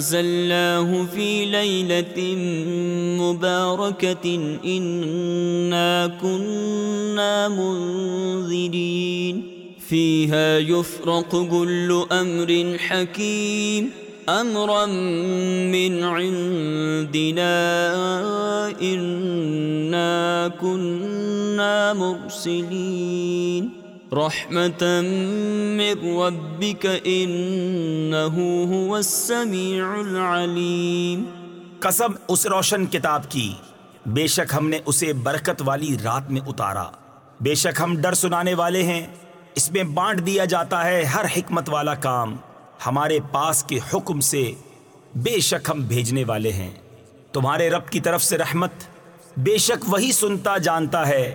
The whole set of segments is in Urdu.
انزلناه في ليلة مباركة انا كنا منذرين فيها يفرق كل امر حكيم امرا من عندنا انا كنا مرسلين رحمتا من ربك انه هو السميع العليم. قسم، اس روشن کتاب کی۔ بے شک ہم نے اسے برکت والی رات میں اتارا۔ بے شک ہم ڈر سنانے والے ہیں۔ اس میں بانٹ دیا جاتا ہے ہر حکمت والا کام۔ ہمارے پاس کے حکم سے بے شک ہم بھیجنے والے ہیں۔ تمہارے رب کی طرف سے رحمت بے شک وہی سنتا جانتا ہے۔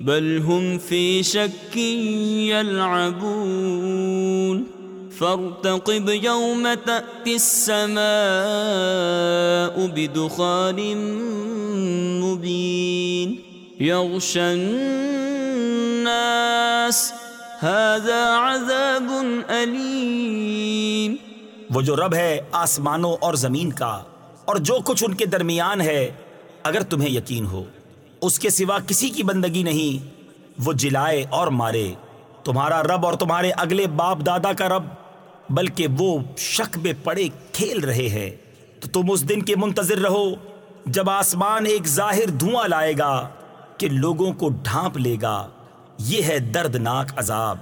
بل هم في شك يلعبون فارتقب يوم تأتي السماء بدخان مبين يغشى الناس. هذا عذاب أليم وہ جو رب ہے آسمانوں اور زمین کا اور جو کچھ ان کے درمیان ہے، اگر تمہیں یقین ہو۔ اس کے سوا کسی کی بندگی نہیں۔ وہ جلائے اور مارے۔ تمہارا رب اور تمہارے اگلے باپ دادا کا رب، بلکہ وہ شک میں پڑے کھیل رہے ہیں۔ تو تم اس دن کے منتظر رہو، جب آسمان ایک ظاہر دھواں لائے گا کہ لوگوں کو ڈھانپ لے گا۔ یہ ہے دردناک عذاب۔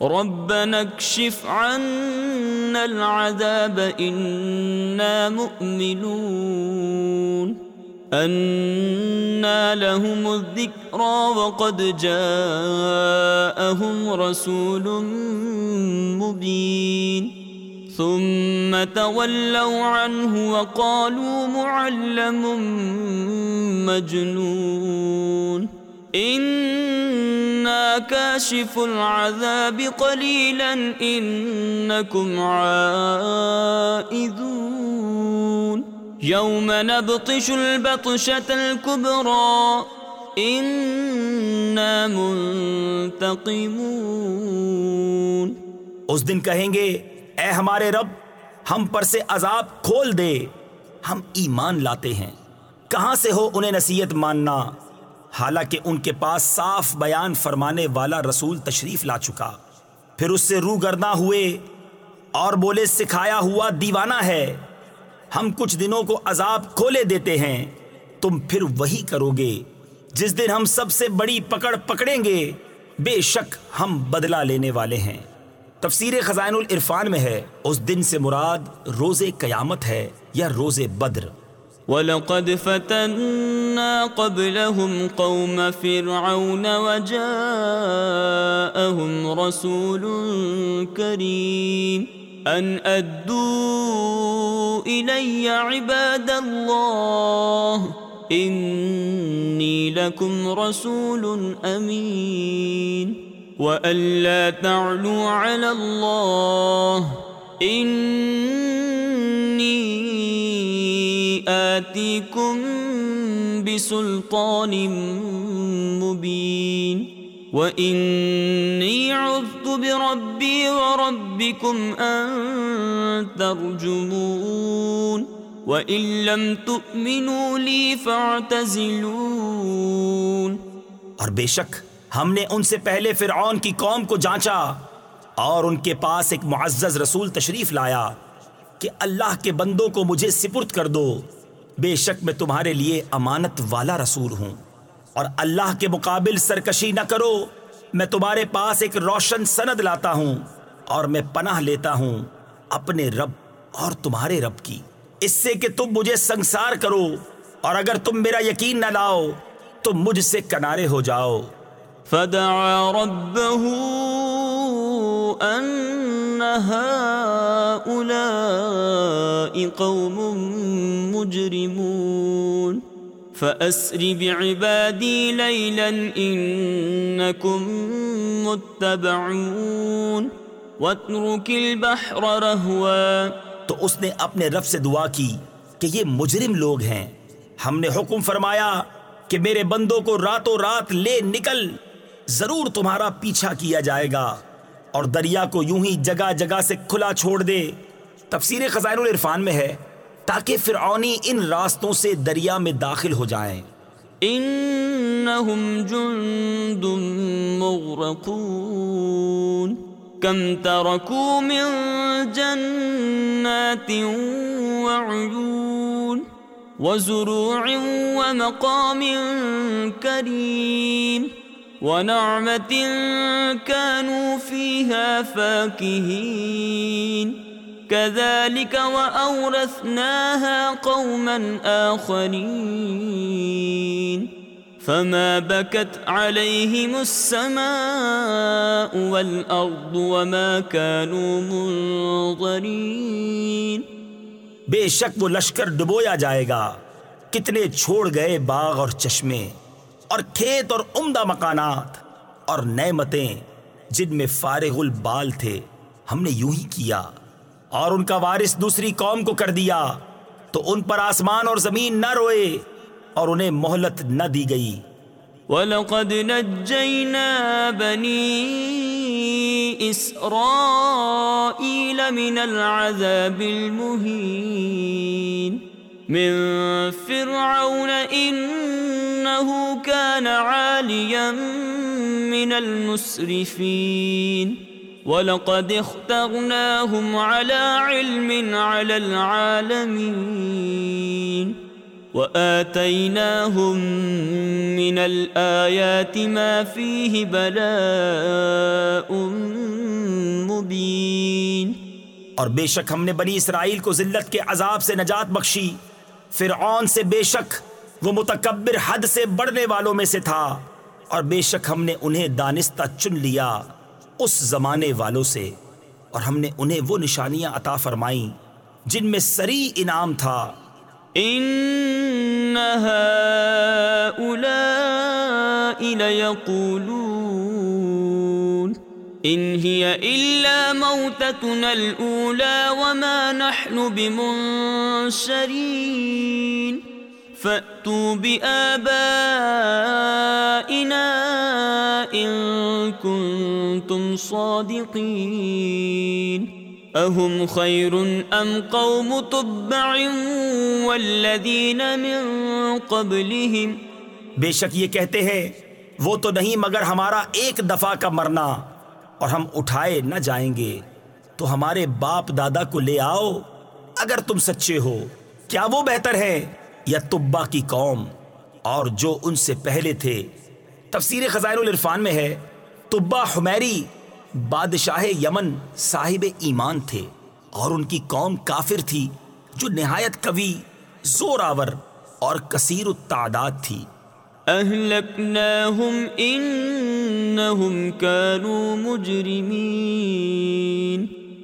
ربنا اكشف عنا العذاب إنا مؤمنون۔ أنا لهم الذكرى وقد جاءهم رسول مبين ثم تولوا عنه وقالوا معلم مجنون إنا كاشف العذاب قليلا إنكم عائذون يوم نبطش البطشة الكبرى. إنا منتقمون. اس دن کہیں گے، اے ہمارے رب، ہم پر سے عذاب کھول دے۔ ہم ایمان لاتے ہیں۔ کہاں سے ہو انہیں نصیحت ماننا؟ حالانکہ ان کے پاس صاف بیان فرمانے والا رسول تشریف لا چکا۔ پھر اس سے رو گردہ ہوئے اور بولے، سکھایا ہوا دیوانہ ہے۔ ہم کچھ دنوں کو عذاب کھولے دیتے ہیں۔ تم پھر وہی کرو گے جس دن ہم سب سے بڑی پکڑ پکڑیں گے۔ بے شک ہم بدلہ لینے والے ہیں۔ تفسیر خزائن العرفان میں ہے، اس دن سے مراد روز قیامت ہے یا روز بدر۔ وَلَقَدْ فَتَنَّا قَبْلَهُمْ قَوْمَ فِرْعَوْنَ وَجَاءَهُمْ رَسُولٌ كَرِيمٌ أَنْ أَدُّوا إِلَيَّ عِبَادَ اللَّهِ. إِنِّي لَكُمْ رَسُولٌ أَمِينٌ. وَأَن لَا تَعْلُوا عَلَى اللَّهِ. إِنِّي آتيكم بسلطان مبين. وإني عذت بربي وربكم أن ترجمون وإن لم تؤمنوا لي فاعتزلون اور بے شک ہم نے ان سے پہلے فرعون کی قوم کو جانچا اور ان کے پاس ایک معزز رسول تشریف لایا کہ اللہ کے بندوں کو مجھے سپرد کر دو۔ بے شک میں تمہارے لیے امانت والا رسول ہوں۔ اور اللہ کے مقابل سرکشی نہ کرو۔ میں تمہارے پاس ایک روشن سند لاتا ہوں اور میں پناہ لیتا ہوں اپنے رب اور تمہارے رب کی۔ اس سے کہ تم مجھے سنسار کرو اور اگر تم میرا یقین نہ لاؤ تو مجھ سے کنارے ہو جاؤ۔ فدعا ربه أن هؤلاء قوم مجرمون۔ فأسر بعبادي ليلا إنكم متبعون واترك البحر رهوا تو اس نے اپنے رب سے دعا کی کہ یہ مجرم لوگ ہیں۔ ہم نے حکم فرمایا کہ میرے بندوں کو راتوں رات لے نکل، ضرور تمہارا پیچھا کیا جائے گا اور دریا کو یوں ہی جگہ جگہ سے کھلا چھوڑ دے۔ تفسیر خزائن العرفان میں ہے۔ تاکہ فرعونی ان راستوں سے دریا میں داخل ہو جائیں۔ انہم جند مغرقون۔ کم ترکو من جنات وعیون۔ وزروع ومقام کریم۔ ونعمة كانوا فيها فاكهين كذلك وأورثناها قوما آخرين. فما بكت عليهم السماء والأرض وما كانوا منظرين. بے شک وہ لشکر ڈبویا جائے گا، کتنے چھوڑ گئے باغ اور چشمے اور کھیت اور عمدہ مکانات اور نعمتیں جن میں فارغ البال تھے، ہم نے یوں ہی کیا۔ اور ان کا وارث دوسری قوم کو کر دیا، تو ان پر آسمان اور زمین نہ روئے اور انہیں مہلت نہ دی گئی۔ وَلَقَدْ نَجَّيْنَا بَنِي إِسْرَائِيلَ مِنَ الْعَذَابِ الْمُهِينَ مِنْ فِرْعَوْنَ إِنَّهُ كَانَ عَالِيًا مِنَ الْمُسْرِفِينَ وَلَقَدْ اخْتَرْنَاهُمْ عَلَى عِلْمٍ عَلَى الْعَالَمِينَ وآتيناهم من الآيات ما فيه بلاء مبين اور بے شک ہم نے بنی اسرائیل کو ذلت کے عذاب سے نجات بخشی۔ فرعون سے بے شک وہ متکبر حد سے بڑھنے والوں میں سے تھا۔ اور بے شک ہم نے انہیں دانستہ چن لیا۔ اس زمانے والوں سے، اور ہم نے انہیں وہ نشانیاں عطا فرمائیں جن میں سری انعام تھا۔ إن هؤلاء ليقولون إن هي إلا موتتنا الأولى وما نحن بمنشرين فأتوا بآبائنا إن كنتم صادقين. اہم خیر ام قوم تبع والذین من قبلہم بے شک یہ کہتے ہیں، وہ تو نہیں مگر ہمارا ایک دفعہ کا مرنا، اور ہم اٹھائے نہ جائیں گے۔ تو ہمارے باپ دادا کو لے آؤ، اگر تم سچے ہو۔ کیا وہ بہتر ہے؟ یا تبا کی قوم، اور جو ان سے پہلے تھے۔ تفسیر خزائن العرفان میں ہے تبا حمیری بادشاہ یمن صاحب ایمان تھے، اور ان کی قوم کافر تھی، جو نہایت قوی، زور آور، اور کثیر التعداد تھی۔ اہلکناہم انہم کانوا مجرمین۔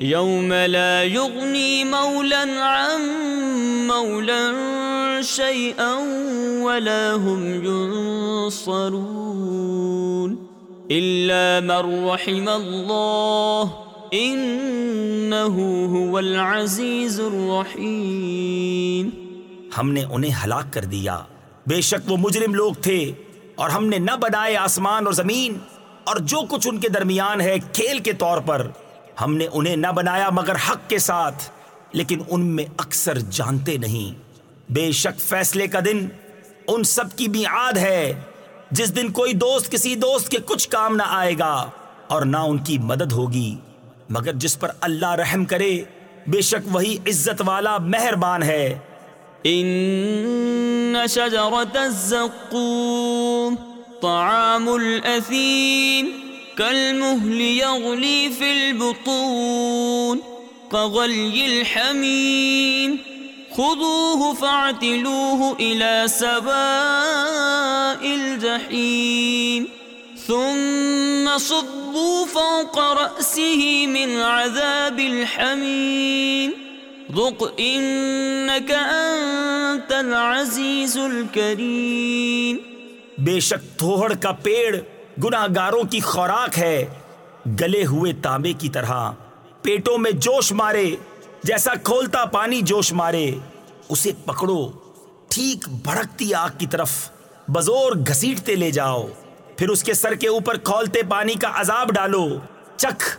يوم لا يغني مولا عن مولا شيئا ولا هم ينصرون إلا من رحم الله إنه هو العزيز الرحيم ہم نے انہیں ہلاک کر دیا۔ بے شک وہ مجرم لوگ تھے اور ہم نے نہ بنائے آسمان اور زمین اور جو کچھ ان کے درمیان ہے کھیل کے طور پر۔ ہم نے انہیں نہ بنایا مگر حق کے ساتھ، لیکن ان میں اکثر جانتے نہیں۔ بے شک فیصلے کا دن ان سب کی میعاد ہے، جس دن کوئی دوست کسی دوست کے کچھ کام نہ آئے گا اور نہ ان کی مدد ہوگی۔ مگر جس پر اللہ رحم کرے، بے شک وہی عزت والا مہربان ہے۔ ان شجرت الزقوم طعام الاثیم۔ كالمهل يغلي في البطون كغلي الحميم. خذوه فاعتلوه إلى سواء الجحيم. ثم صبوا فوق رأسه من عذاب الحميم. ذق إنك أنت العزيز الكريم. بے شک تھوڑ کا پیڑ گناہ گاروں کی خوراک ہے۔ گلے ہوئے تانبے کی طرح پیٹوں میں جوش مارے، جیسا کھولتا پانی جوش مارے۔ اسے پکڑو، ٹھیک بھڑکتی آگ کی طرف بزور گھسیٹتے لے جاؤ۔ پھر اس کے سر کے اوپر کھولتے پانی کا عذاب ڈالو۔ چکھ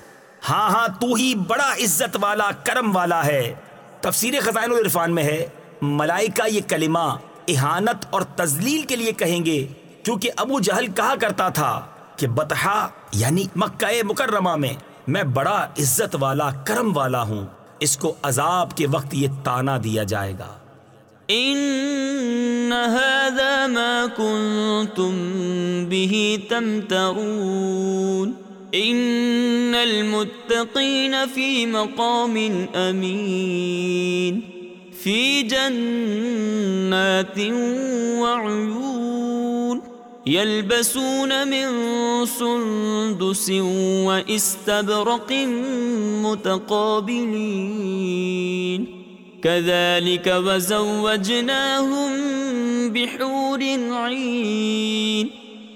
ہاں ہاں تو ہی بڑا عزت والا، کرم والا ہے۔ تفسیر خزائن العرفان میں ہے، ملائکہ یہ کلمہ احانت اور تزلیل کے لیے کہیں گے۔ کیونکہ ابو جہل کہا کرتا تھا کہ بتہا یعنی مکہ مکرمہ میں میں بڑا عزت والا، کرم والا ہوں۔ اس کو عذاب کے وقت یہ تانا دیا جائے گا۔ ان هذا ما كنتم به تمترون۔ ان المتقين في مقام امين في جنات وعيون يلبسون من سندس واستبرق متقابلين. كذلك وزوجناهم بحور عين.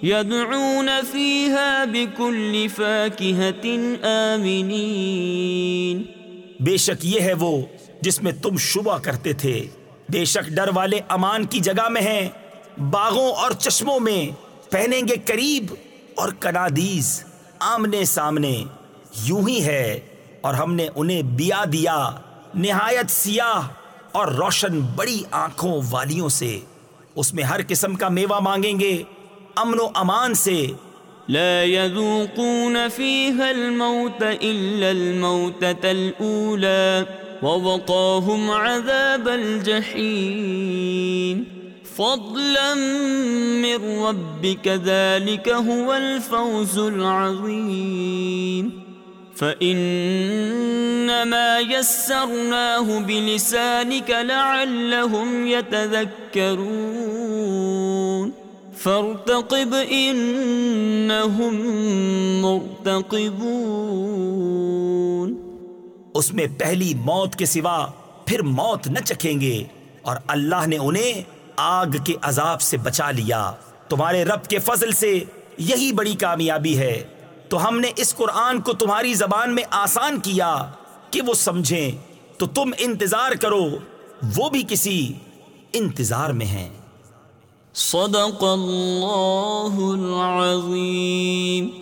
يدعون فيها بكل فاكهة آمنين. بے شک یہ ہے وہ جس میں تم شبہ کرتے تھے۔ بے شک ڈر والے امان کی جگہ میں ہیں۔ باغوں اور چشموں میں پہنیں گے قریب اور کنادیز آمنے سامنے یوں ہی ہے اور ہم نے انہیں بیا دیا، نہایت سیاہ اور روشن بڑی آنکھوں والیوں سے۔ اس میں ہر قسم کا میوہ مانگیں گے، امن و امان سے۔ لا يذوقون فيها الموت إلا الموتة الأولى ووقاهم عذاب الجحيم فضلا من ربك ذلك هو الفوز العظيم. فإنما يسرناه بلسانك لعلهم يتذكرون. فارتقب إنهم مرتقبون. اس میں پہلی موت کے سوا پھر موت نہ چکھیں گے اور اللہ نے انہیں آگ کے عذاب سے بچا لیا۔ تمہارے رب کے فضل سے یہی بڑی کامیابی ہے۔ تو ہم نے اس قرآن کو تمہاری زبان میں آسان کیا کہ وہ سمجھیں۔ تو تم انتظار کرو، وہ بھی کسی انتظار میں ہیں۔ صدق اللہ العظیم۔